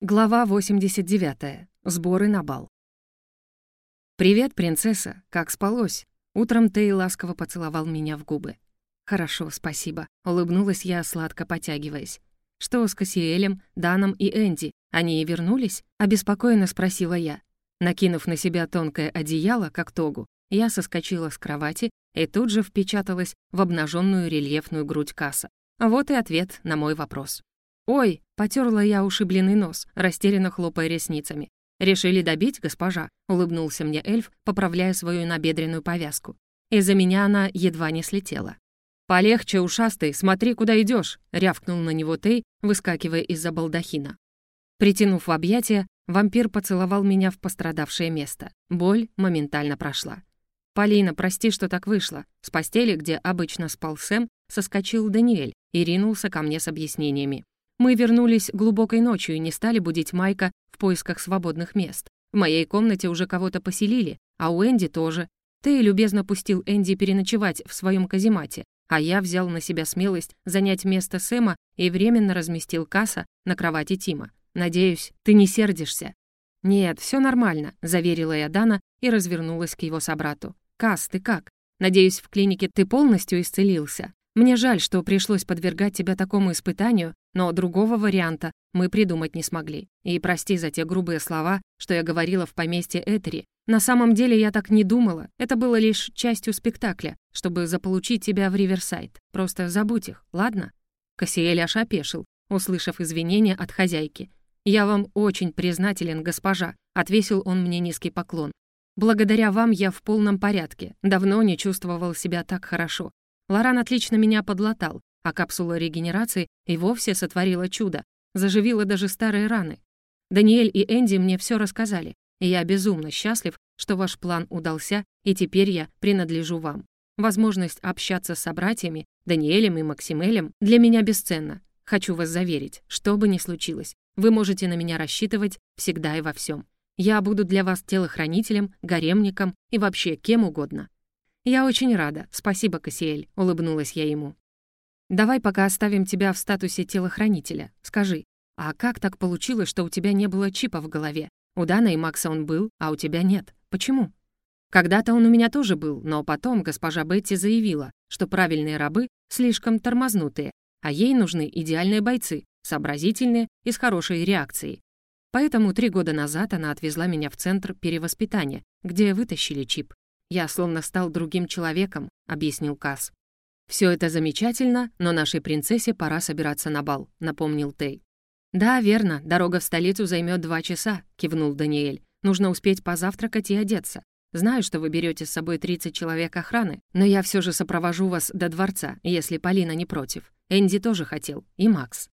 Глава 89. Сборы на бал. «Привет, принцесса. Как спалось?» Утром Тей ласково поцеловал меня в губы. «Хорошо, спасибо», — улыбнулась я, сладко потягиваясь. «Что с Кассиэлем, Даном и Энди? Они и вернулись?» — обеспокоенно спросила я. Накинув на себя тонкое одеяло, как тогу, я соскочила с кровати и тут же впечаталась в обнаженную рельефную грудь Касса. Вот и ответ на мой вопрос. «Ой!» — потерла я ушибленный нос, растерянно хлопая ресницами. «Решили добить, госпожа?» — улыбнулся мне эльф, поправляя свою набедренную повязку. Из-за меня она едва не слетела. «Полегче, ушастый, смотри, куда идешь, рявкнул на него Тей, выскакивая из-за балдахина. Притянув в объятия, вампир поцеловал меня в пострадавшее место. Боль моментально прошла. «Полина, прости, что так вышло». С постели, где обычно спал Сэм, соскочил Даниэль и ринулся ко мне с объяснениями. Мы вернулись глубокой ночью и не стали будить Майка в поисках свободных мест. В моей комнате уже кого-то поселили, а у Энди тоже. Ты любезно пустил Энди переночевать в своем каземате, а я взял на себя смелость занять место Сэма и временно разместил Касса на кровати Тима. Надеюсь, ты не сердишься?» «Нет, все нормально», — заверила я Дана и развернулась к его собрату. «Касс, ты как? Надеюсь, в клинике ты полностью исцелился?» Мне жаль, что пришлось подвергать тебя такому испытанию, но другого варианта мы придумать не смогли. И прости за те грубые слова, что я говорила в поместье Этери. На самом деле я так не думала. Это было лишь частью спектакля, чтобы заполучить тебя в Риверсайд. Просто забудь их, ладно?» Кассиэль аж опешил, услышав извинения от хозяйки. «Я вам очень признателен, госпожа», — отвесил он мне низкий поклон. «Благодаря вам я в полном порядке. Давно не чувствовал себя так хорошо. Лоран отлично меня подлатал, а капсула регенерации и вовсе сотворила чудо, заживила даже старые раны. Даниэль и Энди мне все рассказали, и я безумно счастлив, что ваш план удался, и теперь я принадлежу вам. Возможность общаться с собратьями, Даниэлем и Максимелем, для меня бесценна. Хочу вас заверить, что бы ни случилось, вы можете на меня рассчитывать всегда и во всем. Я буду для вас телохранителем, гаремником и вообще кем угодно. «Я очень рада. Спасибо, Кассиэль», — улыбнулась я ему. «Давай пока оставим тебя в статусе телохранителя. Скажи, а как так получилось, что у тебя не было чипа в голове? У Дана и Макса он был, а у тебя нет. Почему?» «Когда-то он у меня тоже был, но потом госпожа Бетти заявила, что правильные рабы слишком тормознутые, а ей нужны идеальные бойцы, сообразительные и с хорошей реакцией. Поэтому три года назад она отвезла меня в центр перевоспитания, где вытащили чип. «Я словно стал другим человеком», — объяснил Касс. «Все это замечательно, но нашей принцессе пора собираться на бал», — напомнил Тей. «Да, верно, дорога в столицу займет два часа», — кивнул Даниэль. «Нужно успеть позавтракать и одеться. Знаю, что вы берете с собой 30 человек охраны, но я все же сопровожу вас до дворца, если Полина не против. Энди тоже хотел, и Макс».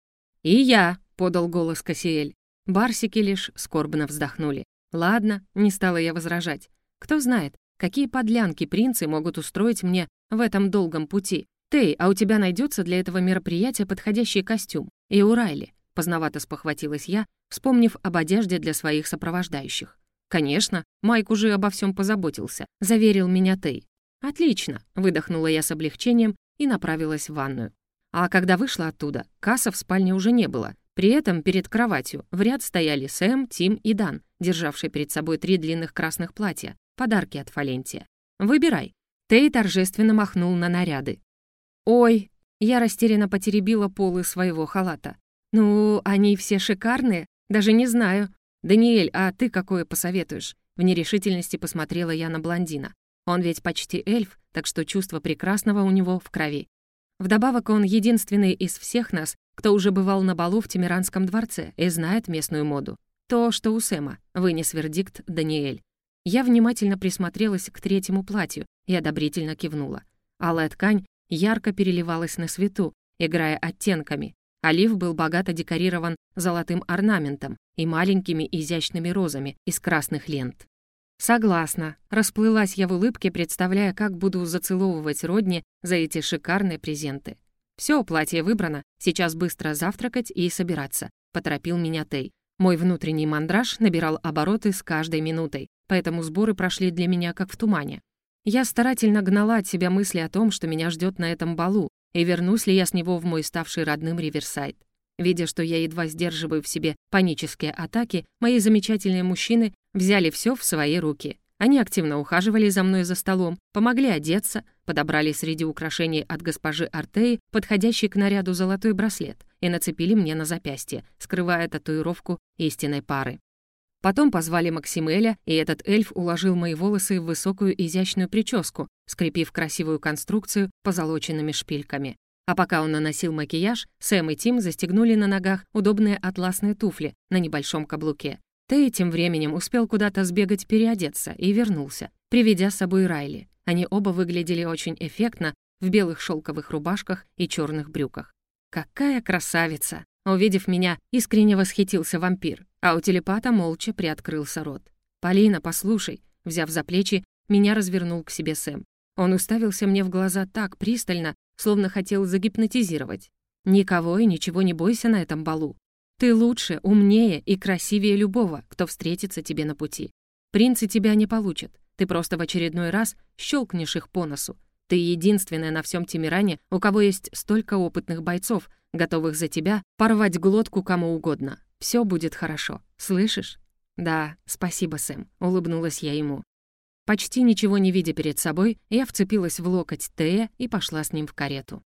«И я», — подал голос Кассиэль. Барсики лишь скорбно вздохнули. «Ладно», — не стала я возражать. «Кто знает, Какие подлянки принцы могут устроить мне в этом долгом пути? Тей, а у тебя найдется для этого мероприятия подходящий костюм? И у Райли?» Поздновато спохватилась я, вспомнив об одежде для своих сопровождающих. «Конечно, Майк уже обо всем позаботился», — заверил меня Тей. «Отлично», — выдохнула я с облегчением и направилась в ванную. А когда вышла оттуда, касса в спальне уже не было. При этом перед кроватью в ряд стояли Сэм, Тим и Дан, державшие перед собой три длинных красных платья, Подарки от Фалентия. Выбирай». Тей торжественно махнул на наряды. «Ой!» Я растерянно потеребила полы своего халата. «Ну, они все шикарные? Даже не знаю. Даниэль, а ты какое посоветуешь?» В нерешительности посмотрела я на блондина. Он ведь почти эльф, так что чувство прекрасного у него в крови. Вдобавок он единственный из всех нас, кто уже бывал на балу в Тимиранском дворце и знает местную моду. То, что у Сэма, вынес вердикт Даниэль. Я внимательно присмотрелась к третьему платью и одобрительно кивнула. Алая ткань ярко переливалась на свету, играя оттенками. Олив был богато декорирован золотым орнаментом и маленькими изящными розами из красных лент. «Согласна», — расплылась я в улыбке, представляя, как буду зацеловывать Родни за эти шикарные презенты. «Всё, платье выбрано, сейчас быстро завтракать и собираться», — поторопил меня Тей. Мой внутренний мандраж набирал обороты с каждой минутой, поэтому сборы прошли для меня как в тумане. Я старательно гнала от себя мысли о том, что меня ждет на этом балу, и вернусь ли я с него в мой ставший родным Риверсайд. Видя, что я едва сдерживаю в себе панические атаки, мои замечательные мужчины взяли все в свои руки. Они активно ухаживали за мной за столом, помогли одеться, подобрали среди украшений от госпожи Артеи подходящий к наряду золотой браслет и нацепили мне на запястье, скрывая татуировку истинной пары. Потом позвали Максимеля, и этот эльф уложил мои волосы в высокую изящную прическу, скрепив красивую конструкцию позолоченными шпильками. А пока он наносил макияж, Сэм и Тим застегнули на ногах удобные атласные туфли на небольшом каблуке. Тей тем временем успел куда-то сбегать переодеться и вернулся, приведя с собой Райли. Они оба выглядели очень эффектно в белых шелковых рубашках и черных брюках. «Какая красавица!» Увидев меня, искренне восхитился вампир, а у телепата молча приоткрылся рот. «Полина, послушай», взяв за плечи, меня развернул к себе Сэм. Он уставился мне в глаза так пристально, словно хотел загипнотизировать. «Никого и ничего не бойся на этом балу. Ты лучше, умнее и красивее любого, кто встретится тебе на пути. Принцы тебя не получат. Ты просто в очередной раз щелкнешь их по носу. Ты единственная на всем Тимиране, у кого есть столько опытных бойцов, готовых за тебя порвать глотку кому угодно. Все будет хорошо, слышишь?» «Да, спасибо, Сэм», — улыбнулась я ему. Почти ничего не видя перед собой, я вцепилась в локоть Тея и пошла с ним в карету.